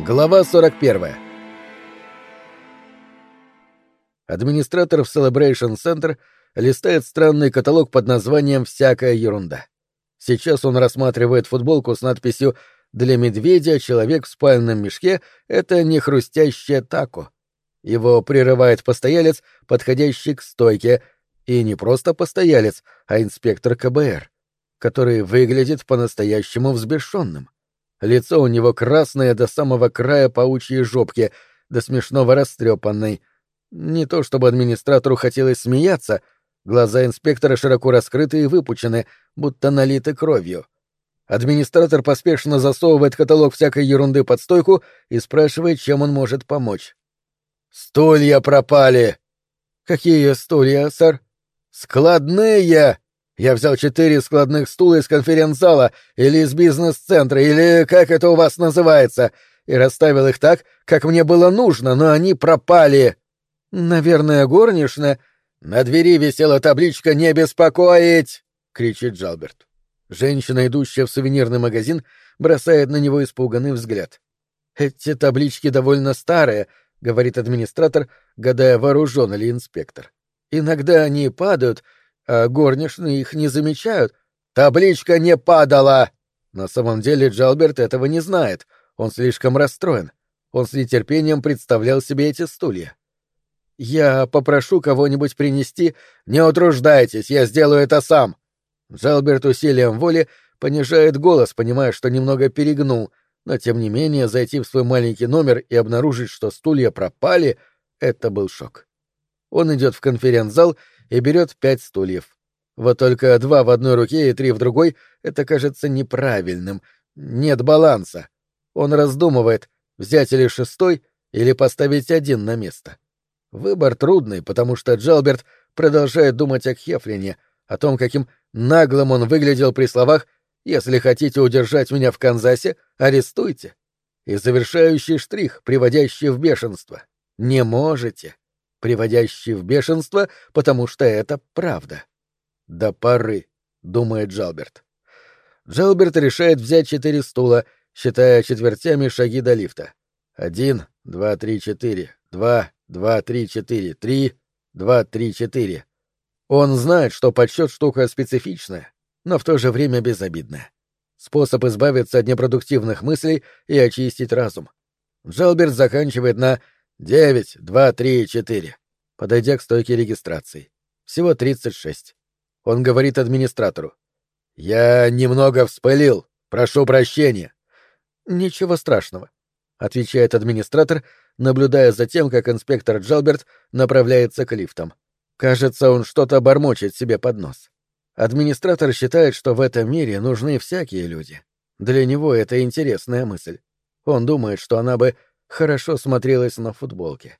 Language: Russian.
Глава 41. Администратор в Celebration Center листает странный каталог под названием «Всякая ерунда». Сейчас он рассматривает футболку с надписью «Для медведя человек в спальном мешке — это не хрустящее тако». Его прерывает постоялец, подходящий к стойке, и не просто постоялец, а инспектор КБР, который выглядит по-настоящему взбешенным. Лицо у него красное до самого края паучьей жопки, до смешного растрепанной. Не то чтобы администратору хотелось смеяться, глаза инспектора широко раскрыты и выпучены, будто налиты кровью. Администратор поспешно засовывает каталог всякой ерунды под стойку и спрашивает, чем он может помочь. «Стулья пропали!» «Какие стулья, сэр?» «Складные!» Я взял четыре складных стула из конференц-зала или из бизнес-центра, или как это у вас называется, и расставил их так, как мне было нужно, но они пропали. Наверное, горничная. На двери висела табличка «Не беспокоить!» — кричит Джалберт. Женщина, идущая в сувенирный магазин, бросает на него испуганный взгляд. «Эти таблички довольно старые», — говорит администратор, гадая, вооружен ли инспектор. «Иногда они падают, а горничные их не замечают. Табличка не падала! На самом деле Джалберт этого не знает. Он слишком расстроен. Он с нетерпением представлял себе эти стулья. «Я попрошу кого-нибудь принести...» «Не утруждайтесь, я сделаю это сам!» Джалберт усилием воли понижает голос, понимая, что немного перегнул, но тем не менее зайти в свой маленький номер и обнаружить, что стулья пропали, это был шок. Он идет в конференц-зал и берет пять стульев. Вот только два в одной руке и три в другой — это кажется неправильным. Нет баланса. Он раздумывает, взять или шестой, или поставить один на место. Выбор трудный, потому что Джалберт продолжает думать о Хефлине, о том, каким наглым он выглядел при словах «Если хотите удержать меня в Канзасе, арестуйте». И завершающий штрих, приводящий в бешенство. «Не можете» приводящий в бешенство, потому что это правда. «До поры», — думает Джалберт. Джалберт решает взять четыре стула, считая четвертями шаги до лифта. Один, два, три, четыре, два, два, три, четыре, три, два, три, четыре. Он знает, что подсчет штука специфичная, но в то же время безобидная. Способ избавиться от непродуктивных мыслей и очистить разум. Джалберт заканчивает на Девять, два, три, четыре. Подойдя к стойке регистрации. Всего тридцать шесть. Он говорит администратору. «Я немного вспылил. Прошу прощения». «Ничего страшного», — отвечает администратор, наблюдая за тем, как инспектор Джалберт направляется к лифтам. Кажется, он что-то бормочет себе под нос. Администратор считает, что в этом мире нужны всякие люди. Для него это интересная мысль. Он думает, что она бы хорошо смотрелась на футболке.